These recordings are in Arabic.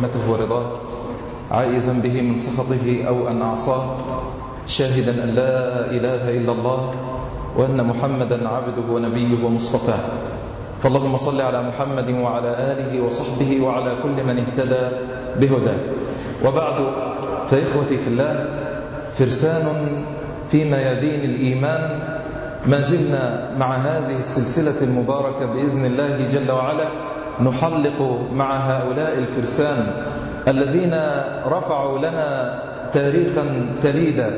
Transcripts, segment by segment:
رحمته ورضاه عائزا به من سخطه أو أن أعصاه شاهدا أن لا إله إلا الله وأن محمدا عبده ونبيه ومصطفاه. فاللهم صل على محمد وعلى آله وصحبه وعلى كل من اهتدى بهداه. وبعد فإخوتي في الله فرسان في ميادين الإيمان ما زلنا مع هذه السلسلة المباركة بإذن الله جل وعلا. نحلق مع هؤلاء الفرسان الذين رفعوا لنا تاريخا تليدا.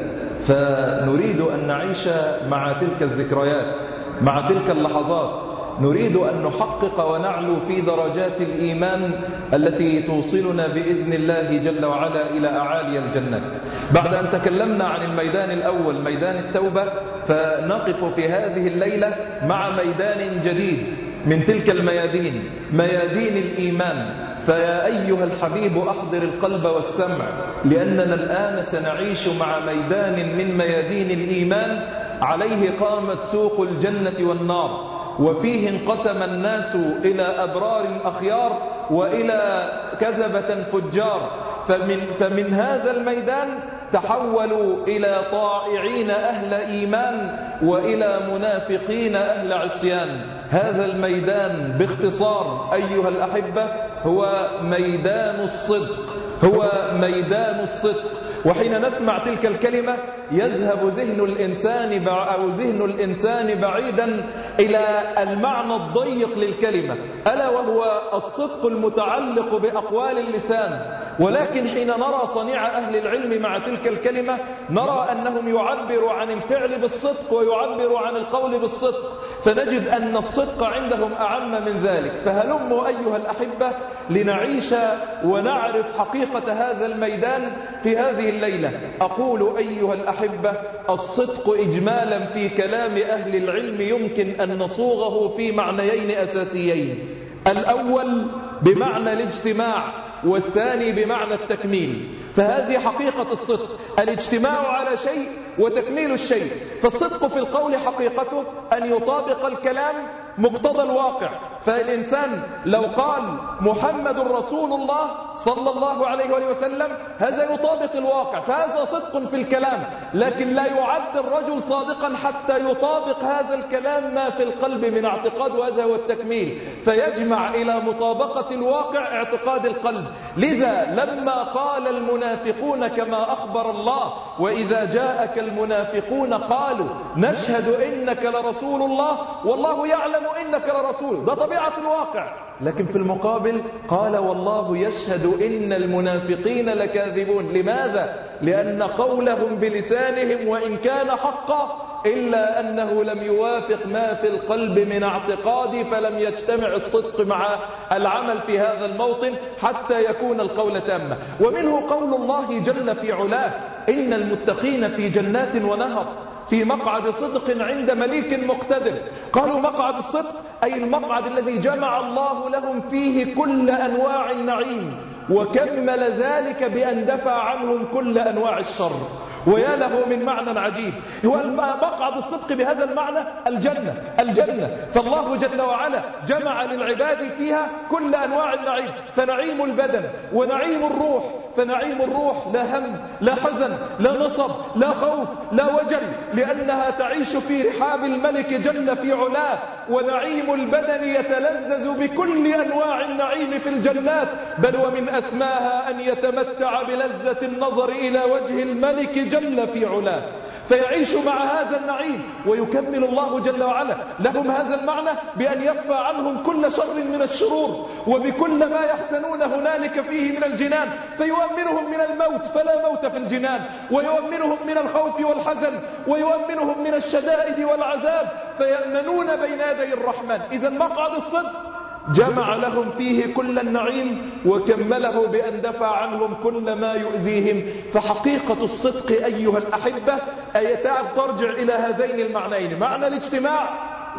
فنريد أن نعيش مع تلك الذكريات مع تلك اللحظات. نريد أن نحقق ونعلو في درجات الإيمان التي توصلنا بإذن الله جل وعلا إلى أعالي الجنات بعد أن تكلمنا عن الميدان الأول ميدان التوبة فنقف في هذه الليلة مع ميدان جديد. من تلك الميادين ميادين الإيمان. فيا أيها الحبيب أحضر القلب والسمع لأننا الآن سنعيش مع ميدان من ميادين الإيمان. عليه قامت سوق الجنة والنار وفيه انقسم الناس إلى أبرار أخيار وإلى كذبة فجار. فمن, فمن هذا الميدان تحولوا إلى طائعين أهل إيمان وإلى منافقين أهل عصيان. هذا الميدان باختصار أيها الأحبة هو ميدان الصدق هو ميدان الصدق. وحين نسمع تلك الكلمة يذهب ذهن الإنسان أو ذهن الإنسان بعيدا إلى المعنى الضيق للكلمة. ألا وهو الصدق المتعلق بأقوال اللسان. ولكن حين نرى صنيع أهل العلم مع تلك الكلمة نرى أنهم يعبروا عن الفعل بالصدق ويعبروا عن القول بالصدق. فنجد أن الصدق عندهم أعم من ذلك. فهلموا أيها الأحبة لنعيش ونعرف حقيقة هذا الميدان في هذه الليلة. أقول أيها الأحبة الصدق إجمالا في كلام أهل العلم يمكن أن نصوغه في معنيين أساسيين. الأول بمعنى الاجتماع والثاني بمعنى التكميل. فهذه حقيقة الصدق. الاجتماع على شيء وتكميل الشيء. فالصدق في القول حقيقته أن يطابق الكلام مقتضى الواقع. فالإنسان لو قال محمد رسول الله صلى الله عليه وآله وسلم هذا يطابق الواقع. فهذا صدق في الكلام. لكن لا يعد الرجل صادقا حتى يطابق هذا الكلام ما في القلب من اعتقاد وهذا هو التكميل. فيجمع إلى مطابقة الواقع اعتقاد القلب. لذا لما قال المنافقون كما أخبر الله وإذا جاءك المنافقون قالوا نشهد إنك لرسول الله والله يعلم إنك لرسول ده طبيعة الواقع لكن في المقابل قال والله يشهد إن المنافقين لكاذبون لماذا؟ لأن قولهم بلسانهم وإن كان حقا إلا أنه لم يوافق ما في القلب من اعتقاد فلم يجتمع الصدق مع العمل في هذا الموطن حتى يكون القول تاما. ومنه قول الله جل في علاه إن المتقين في جنات ونهر في مقعد صدق عند مليك مقتدر. قالوا مقعد الصدق أي المقعد الذي جمع الله لهم فيه كل أنواع النعيم وكمل ذلك بأن دفع عنهم كل أنواع الشر. ويا له من معنى عجيب. هو مقعد الصدق بهذا المعنى الجنة الجنة. فالله جل وعلا جمع للعباد فيها كل أنواع النعيم. فنعيم البدن ونعيم الروح فنعيم الروح لا هم لا حزن لا نصب لا خوف لا وجل لأنها تعيش في رحاب الملك جل في علاه ونعيم البدن يتلذذ بكل أنواع النعيم في الجنات بل ومن أسماها أن يتمتع بلذة النظر إلى وجه الملك جل في علاه. فيعيش مع هذا النعيم ويكمل الله جل وعلا. لهم هذا المعنى بأن يدفع عنهم كل شر من الشرور وبكل ما يحسنون هنالك فيه من الجنان. فيؤمنهم من الموت فلا موت في الجنان. ويؤمنهم من الخوف والحزن. ويؤمنهم من الشدائد والعذاب. فيأمنون بين يدي الرحمن. إذا مقعد الصدق؟ جمع لهم فيه كل النعيم وكمله بأن دفع عنهم كل ما يؤذيهم. فحقيقة الصدق أيها الأحبة أي ترجع إلى هذين المعنيين معنى الاجتماع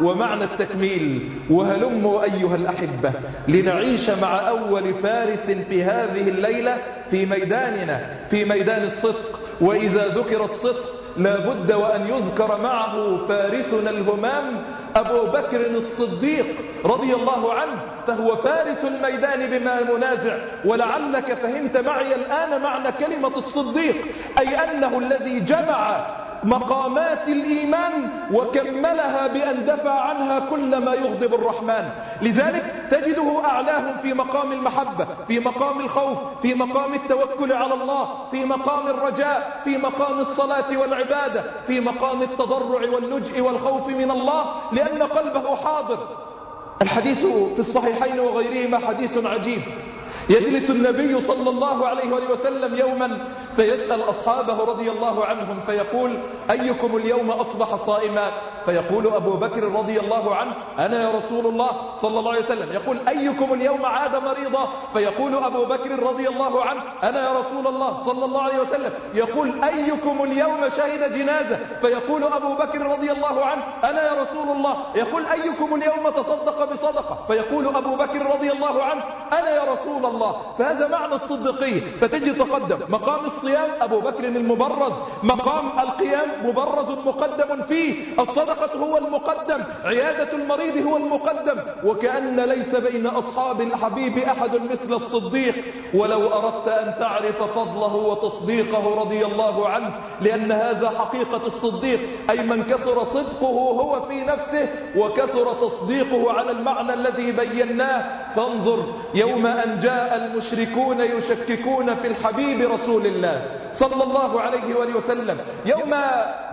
ومعنى التكميل. وهلموا أيها الأحبة لنعيش مع أول فارس في هذه الليلة في ميداننا في ميدان الصدق. وإذا ذكر الصدق لا بد وأن يذكر معه فارسنا الهمام أبو بكر الصديق رضي الله عنه فهو فارس الميدان بما منازع ولعلك فهمت معي الآن معنى كلمة الصديق أي أنه الذي جمع مقامات الإيمان وكملها بأن دفع عنها كل ما يغضب الرحمن. لذلك تجده أعلاهم في مقام المحبة في مقام الخوف في مقام التوكل على الله في مقام الرجاء في مقام الصلاة والعبادة في مقام التضرع واللجء والخوف من الله لأن قلبه حاضر. الحديث في الصحيحين وغيرهما حديث عجيب. يجلس النبي صلى الله عليه وسلم يوما فيسأل أصحابه رضي الله عنهم فيقول أيكم اليوم أصبح صائما؟ فيقول أبو بكر رضي الله عنه أنا يا رسول الله صلى الله عليه وسلم. يقول أيكم اليوم عاد مريضا فيقول أبو بكر رضي الله عنه أنا يا رسول الله صلى الله عليه وسلم. يقول أيكم اليوم شهد جنازة؟ فيقول أبو بكر رضي الله عنه أنا يا رسول الله. يقول أيكم اليوم تصدق بصدقة؟ فيقول أبو بكر رضي الله عنه أنا يا رسول الله. فهذا معنى الصديقية. فتجي تقدم. مقام الصيام أبو بكر المبرز. مقام القيام مبرز مقدم فيه. الصدقة هو المقدم. عيادة المريض هو المقدم. وكأن ليس بين أصحاب الحبيب أحد مثل الصديق. ولو أردت أن تعرف فضله وتصديقه رضي الله عنه. لأن هذا حقيقة الصديق. أي من كسر صدقه هو في نفسه. وكسر تصديقه على المعنى الذي بيناه. فانظر يوم أن جاء المشركون يشككون في الحبيب رسول الله صلى الله عليه وآله وسلم يوم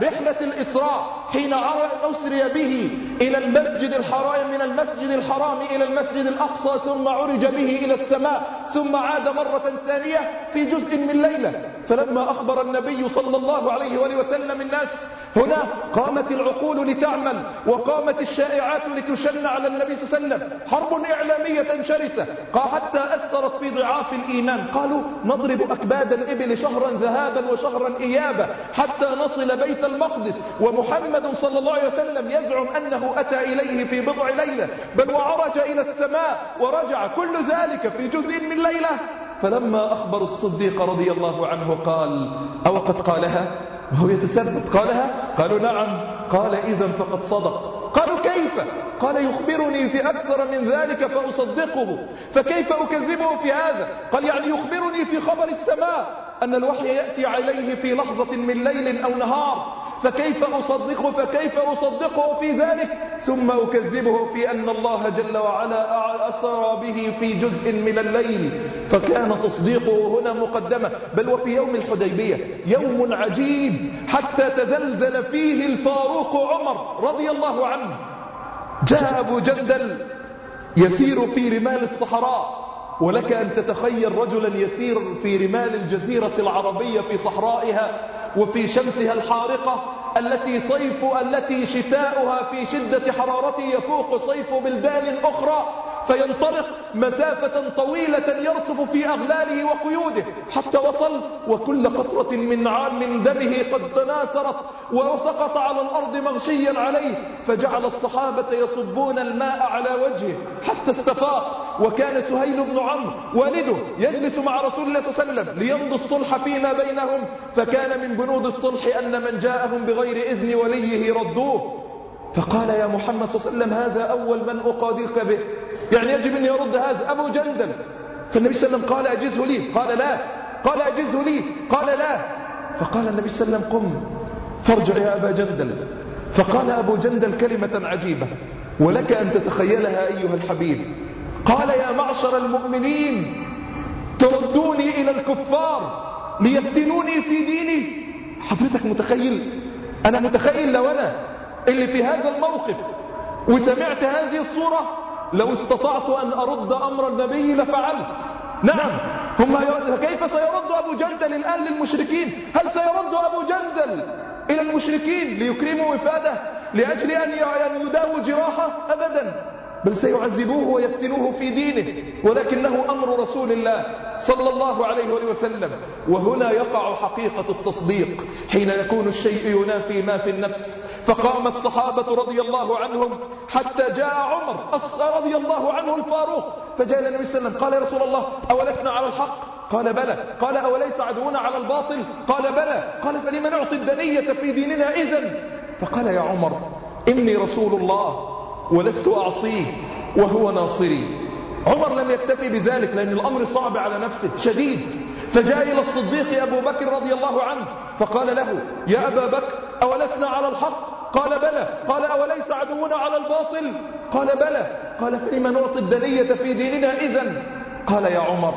رحلة الإسراء حين أسري به إلى المسجد الحرام من المسجد الحرام إلى المسجد الأقصى ثم عرج به إلى السماء ثم عاد مرة ثانية في جزء من ليلة. فلما أخبر النبي صلى الله عليه وآله وسلم الناس هنا قامت العقول لتعمل وقامت الشائعات لتشن على النبي صلى الله عليه وسلم. حرب إعلامية شرسة. حتى أثرت في ضعاف الإيمان. قالوا نضرب أكباد الإبل شهرا ذهابا وشهرا إيابا حتى نصل بيت المقدس. ومحمد صلى الله عليه وسلم يزعم أنه أتى إليه في بضع ليلة. بل وعرج إلى السماء ورجع. كل ذلك في جزء من ليلة. فلما أخبر الصديق رضي الله عنه قال أو قد قالها؟ وهو يتثبت. قالها؟ قالوا نعم. قال إذا فقد صدق. قالوا كيف؟ قال يخبرني في أكثر من ذلك فأصدقه. فكيف أكذبه في هذا؟ قال يعني يخبرني في خبر السماء أن الوحي يأتي عليه في لحظة من ليل أو نهار. فكيف أصدقه؟ فكيف أصدقه في ذلك؟ ثم أكذبه في أن الله جل وعلا أسرى به في جزء من الليل. فكان تصديقه هنا مقدمة. بل وفي يوم الحديبية يوم عجيب حتى تزلزل فيه الفاروق عمر رضي الله عنه. جاء أبو جندل يسير في رمال الصحراء. ولك أن تتخيل رجلا يسير في رمال الجزيرة العربية في صحرائها وفي شمسها الحارقة التي صيف التي شتاؤها في شدة حرارته يفوق صيف بلدان أخرى. فينطلق مسافة طويلة يرصف في أغلاله وقيوده حتى وصل وكل قطرة من عام من دمه قد تناثرت وسقط على الأرض مغشيا عليه فجعل الصحابة يصبون الماء على وجهه حتى استفاق. وكان سهيل بن عمرو والده يجلس مع رسول الله صلى الله عليه وسلم ليمضوا الصلح فيما بينهم فكان من بنود الصلح أن من جاءهم بغير إذن وليه ردوه. فقال يا محمد صلى الله عليه وسلم هذا أول من أقاضيك به. يعني يجب أن يرد هذا أبو جندل. فالنبي صلى الله عليه وسلم قال أجزه لي. قال لا. قال أجزه لي. قال لا. فقال النبي صلى الله عليه وسلم قم. فارجع يا أبا جندل. فقال أبو جندل كلمة عجيبة. ولك أن تتخيلها أيها الحبيب. قال يا معشر المؤمنين تردوني إلى الكفار ليفتنوني في ديني. حضرتك متخيل؟ أنا متخيل لو أنا اللي في هذا الموقف وسمعت هذه الصورة لو استطعت أن أرد أمر النبي لفعلت. نعم. هم كيف سيرد أبو جندل الآن للمشركين؟ هل سيرد أبو جندل إلى المشركين ليكرموا وفاده لأجل أن يداووا جراحه؟ أبدا. بل سيعذبوه ويفتنوه في دينه ولكنه أمر رسول الله صلى الله عليه وسلم. وهنا يقع حقيقة التصديق. حين يكون الشيء ينافي ما في النفس فقام الصحابة رضي الله عنهم حتى جاء عمر رضي الله عنه الفاروق فجاء النبي صلى الله عليه وسلم قال يا رسول الله أولسنا على الحق؟ قال بلى. قال أوليس عدونا على الباطل؟ قال بلى. قال فلما نعطي الدنية في ديننا إذن؟ فقال يا عمر إني رسول الله. ولست أعصيه وهو ناصري. عمر لم يكتفي بذلك لأن الأمر صعب على نفسه شديد. فجاء إلى الصديق أبو بكر رضي الله عنه فقال له يا أبا بكر أولسنا على الحق؟ قال بلى. قال أوليس عدونا على الباطل؟ قال بلى. قال فلما نعطي الدنية في ديننا إذن؟ قال يا عمر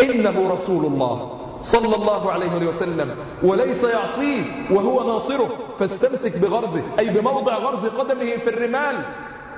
إنه رسول الله صلى الله عليه وسلم وليس يعصيه وهو ناصره فاستمسك بغرزه أي بموضع غرز قدمه في الرمال.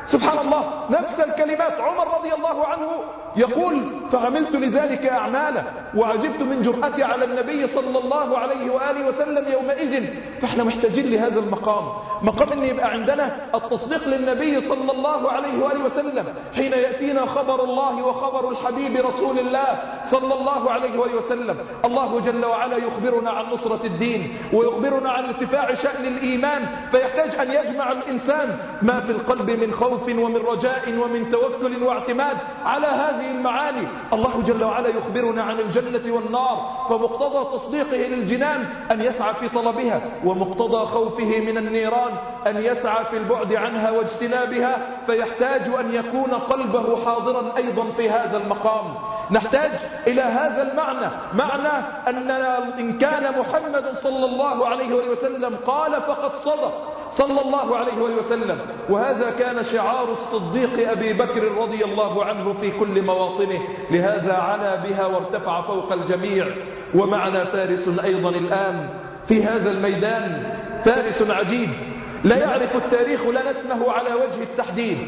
سبحان الله نفس الكلمات عمر رضي الله عنه يقول فعملت لذلك أعمالا وعجبت من جرأتي على النبي صلى الله عليه وآله وسلم يومئذ. فإحنا محتاجين لهذا المقام. مقام أن يبقى عندنا التصديق للنبي صلى الله عليه وآله وسلم حين يأتينا خبر الله وخبر الحبيب رسول الله صلى الله عليه وآله وسلم. الله جل وعلا يخبرنا عن نصرة الدين ويخبرنا عن ارتفاع شأن الإيمان فيحتاج أن يجمع الإنسان ما في القلب من خوف ومن رجاء ومن توكل واعتماد على هذه هذه المعاني. الله جل وعلا يخبرنا عن الجنة والنار فمقتضى تصديقه للجنان أن يسعى في طلبها ومقتضى خوفه من النيران أن يسعى في البعد عنها واجتنابها فيحتاج أن يكون قلبه حاضرا أيضا في هذا المقام. نحتاج إلى هذا المعنى معنى أننا إن كان محمد صلى الله عليه وسلم قال فقد صدق. صلى الله عليه وسلم. وهذا كان شعار الصديق أبي بكر رضي الله عنه في كل مواطنه. لهذا علا بها وارتفع فوق الجميع. ومعنا فارس أيضا الآن في هذا الميدان. فارس عجيب. لا يعرف التاريخ لنا اسمه على وجه التحديد.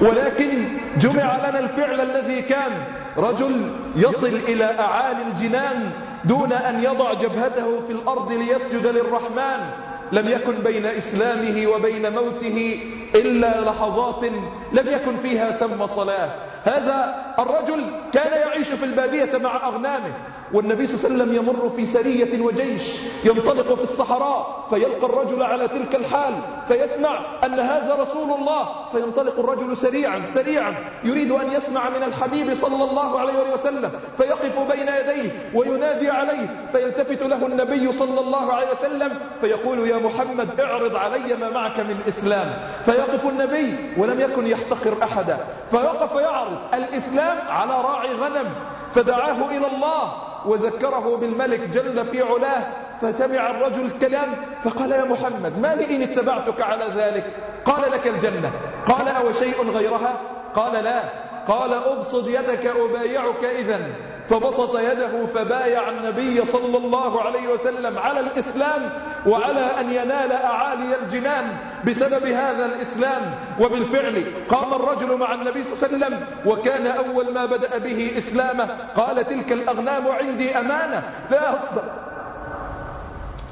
ولكن جمع لنا الفعل الذي كان. رجل يصل إلى أعالي الجنان دون أن يضع جبهته في الأرض ليسجد للرحمن. لم يكن بين إسلامه وبين موته إلا لحظات لم يكن فيها سم صلاة. هذا الرجل كان يعيش في البادية مع أغنامه والنبي صلى الله عليه وسلم يمر في سرية وجيش ينطلق في الصحراء فيلقى الرجل على تلك الحال فيسمع أن هذا رسول الله فينطلق الرجل سريعا سريعا يريد أن يسمع من الحبيب صلى الله عليه وسلم فيقف بين يديه وينادي عليه فيلتفت له النبي صلى الله عليه وسلم فيقول يا محمد اعرض علي ما معك من إسلام فيقف النبي ولم يكن يحتقر أحدا فيقف يعرض الإسلام على راعي غنم فدعاه إلى الله وذكره بالملك جل في علاه فسمع الرجل الكلام فقال يا محمد ما لي إن اتبعتك على ذلك؟ قال لك الجنة. قال أو شيء غيرها؟ قال لا. قال أبصد يدك أبايعك إذن. فبسط يده فبايع النبي صلى الله عليه وسلم على الإسلام وعلى أن ينال أعالي الجنان بسبب هذا الإسلام. وبالفعل قام الرجل مع النبي صلى الله عليه وسلم وكان أول ما بدأ به إسلامه. قال تلك الأغنام عندي أمانة. لا أصدق.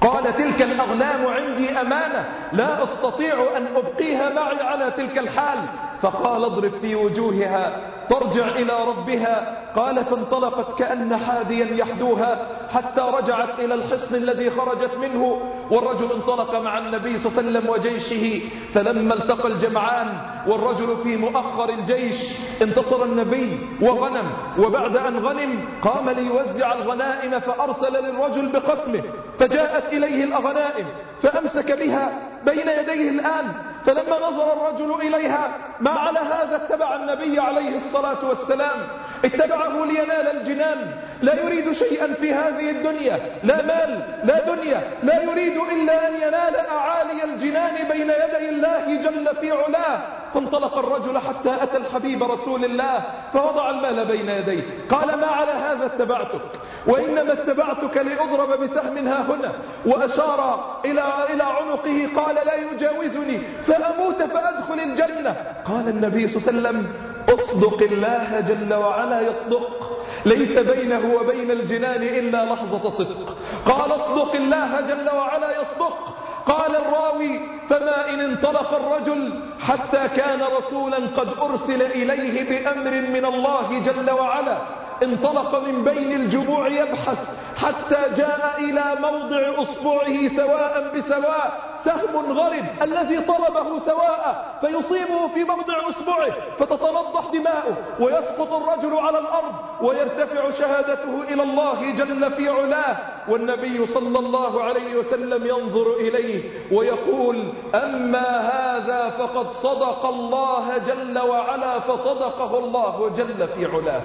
قال تلك الأغنام عندي أمانة. لا أستطيع أن أبقيها معي على تلك الحال. فقال اضرب في وجوهها. ترجع إلى ربها. قال فانطلقت كأن حاديا يحدوها حتى رجعت إلى الحصن الذي خرجت منه. والرجل انطلق مع النبي صلى الله عليه وسلم وجيشه. فلما التقى الجمعان والرجل في مؤخر الجيش انتصر النبي وغنم. وبعد أن غنم قام ليوزع الغنائم فأرسل للرجل بقسمه. فجاءت إليه الأغنائم فأمسك بها. بين يديه الآن فلما نظر الرجل إليها ما على هذا اتبع النبي عليه الصلاة والسلام. اتبعه لينال الجنان. لا يريد شيئا في هذه الدنيا. لا مال لا دنيا. لا يريد إلا أن ينال أعالي الجنان بين يدي الله جل في علاه. فانطلق الرجل حتى أتى الحبيب رسول الله فوضع المال بين يديه. قال ما على هذا اتبعتك؟ وإنما اتبعتك لأضرب بسهم ها هنا وأشار إلى, إلى عنقه قال لا يجاوزني فأموت فأدخل الجنة. قال النبي صلى الله عليه وسلم اصدق الله جل وعلا يصدق ليس بينه وبين الجنان إلا لحظة صدق. قال اصدق الله جل وعلا يصدق. قال الراوي فما إن انطلق الرجل حتى كان رسولا قد أرسل إليه بأمر من الله جل وعلا. انطلق من بين الجموع يبحث حتى جاء إلى موضع أصبعه سواء بسواء. سهم غرب الذي طلبه سواء فيصيبه في موضع أصبعه فتتنضح دماؤه ويسقط الرجل على الأرض ويرتفع شهادته إلى الله جل في علاه. والنبي صلى الله عليه وسلم ينظر إليه ويقول أما هذا فقد صدق الله جل وعلا فصدقه الله جل في علاه.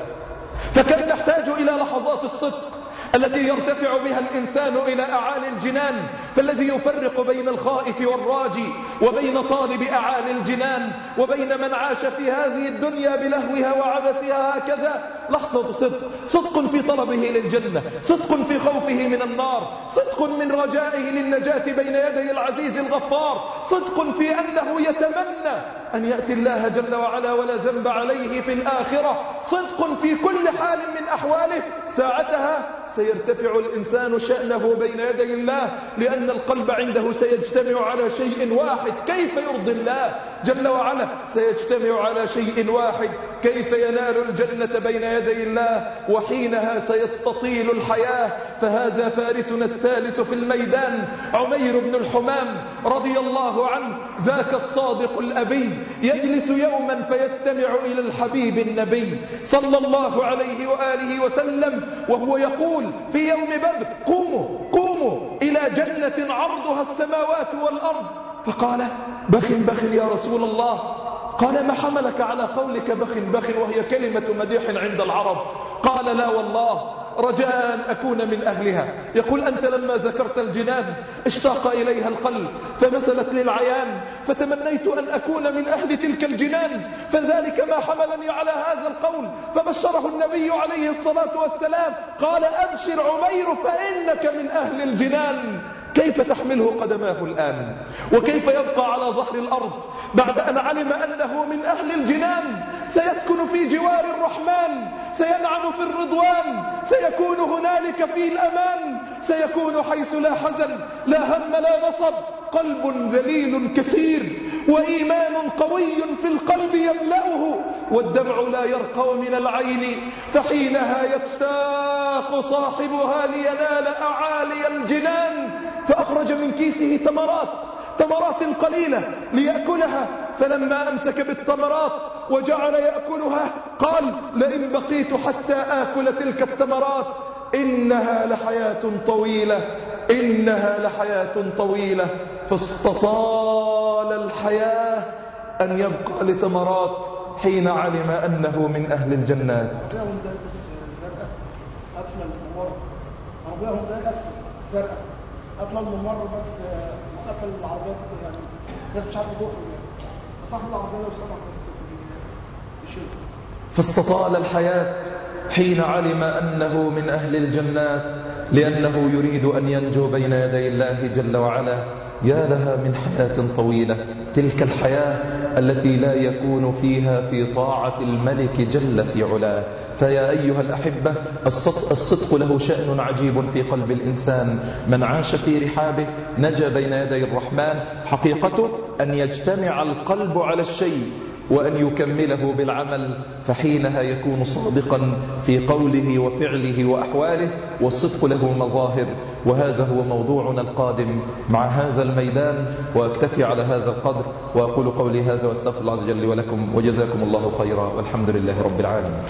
فكم نحتاج إلى لحظات الصدق؟ التي يرتفع بها الإنسان إلى أعالي الجنان فالذي يفرق بين الخائف والراجي وبين طالب أعالي الجنان وبين من عاش في هذه الدنيا بلهوها وعبثها هكذا. لحظة صدق صدق في طلبه للجنة صدق في خوفه من النار صدق من رجائه للنجاة بين يدي العزيز الغفار صدق في أنه يتمنى أن يأتي الله جل وعلا ولا ذنب عليه في الآخرة صدق في كل حال من أحواله ساعتها سيرتفع الإنسان شأنه بين يدي الله لأن القلب عنده سيجتمع على شيء واحد. كيف يرضي الله؟ جل وعلا سيجتمع على شيء واحد كيف ينال الجنة بين يدي الله وحينها سيستطيل الحياة. فهذا فارسنا الثالث في الميدان عمير بن الحمام رضي الله عنه ذاك الصادق الأبي يجلس يوما فيستمع إلى الحبيب النبي صلى الله عليه وآله وسلم وهو يقول في يوم بدر قوموا قوموا إلى جنة عرضها السماوات والأرض. فقال بخ بخ يا رسول الله. قال ما حملك على قولك بخ بخ وهي كلمة مديح عند العرب. قال لا والله رجاء أن أكون من أهلها. يقول أنت لما ذكرت الجنان اشتاق إليها القلب فمثلت للعيان فتمنيت أن أكون من أهل تلك الجنان فذلك ما حملني على هذا القول. فبشره النبي عليه الصلاة والسلام قال أبشر عمير فإنك من أهل الجنان. كيف تحمله قدماه الآن؟ وكيف يبقى على ظهر الأرض بعد أن علم أنه من أهل الجنان؟ سيسكن في جوار الرحمن سينعم في الرضوان سيكون هنالك في الأمان سيكون حيث لا حزن لا هم لا نصب قلب ذليل كثير وإيمان قوي في القلب يملأه والدمع لا يرقى من العين فحينها يتساق صاحبها لينال أعالي الجنان. فأخرج من كيسه تمرات تمرات قليلة ليأكلها. فلما أمسك بالتمرات وجعل يأكلها قال لئن بقيت حتى آكل تلك التمرات إنها لحياة طويلة إنها لحياة طويلة. فاستطال الحياة أن يبقى لتمرات حين علم أنه من أهل الجنات. زرقاء اطلع ممر بس وقفل العربيات يعني الناس مش عارفة تخرج يعني صاحب العربية لو سمح بس فاستطال الحياة حين علم أنه من أهل الجنات لأنه يريد أن ينجو بين يدي الله جل وعلا. يا لها من حياة طويلة تلك الحياة التي لا يكون فيها في طاعة الملك جل في علاه. فيا أيها الأحبة الصدق, له شأن عجيب في قلب الإنسان. من عاش في رحابه نجا بين يدي الرحمن. حقيقته أن يجتمع القلب على الشيء. وأن يكمله بالعمل فحينها يكون صادقا في قوله وفعله وأحواله والصدق له مظاهر وهذا هو موضوعنا القادم مع هذا الميدان وأكتفي على هذا القدر وأقول قولي هذا وأستغفر الله عز وجل ولكم وجزاكم الله خيرا والحمد لله رب العالمين.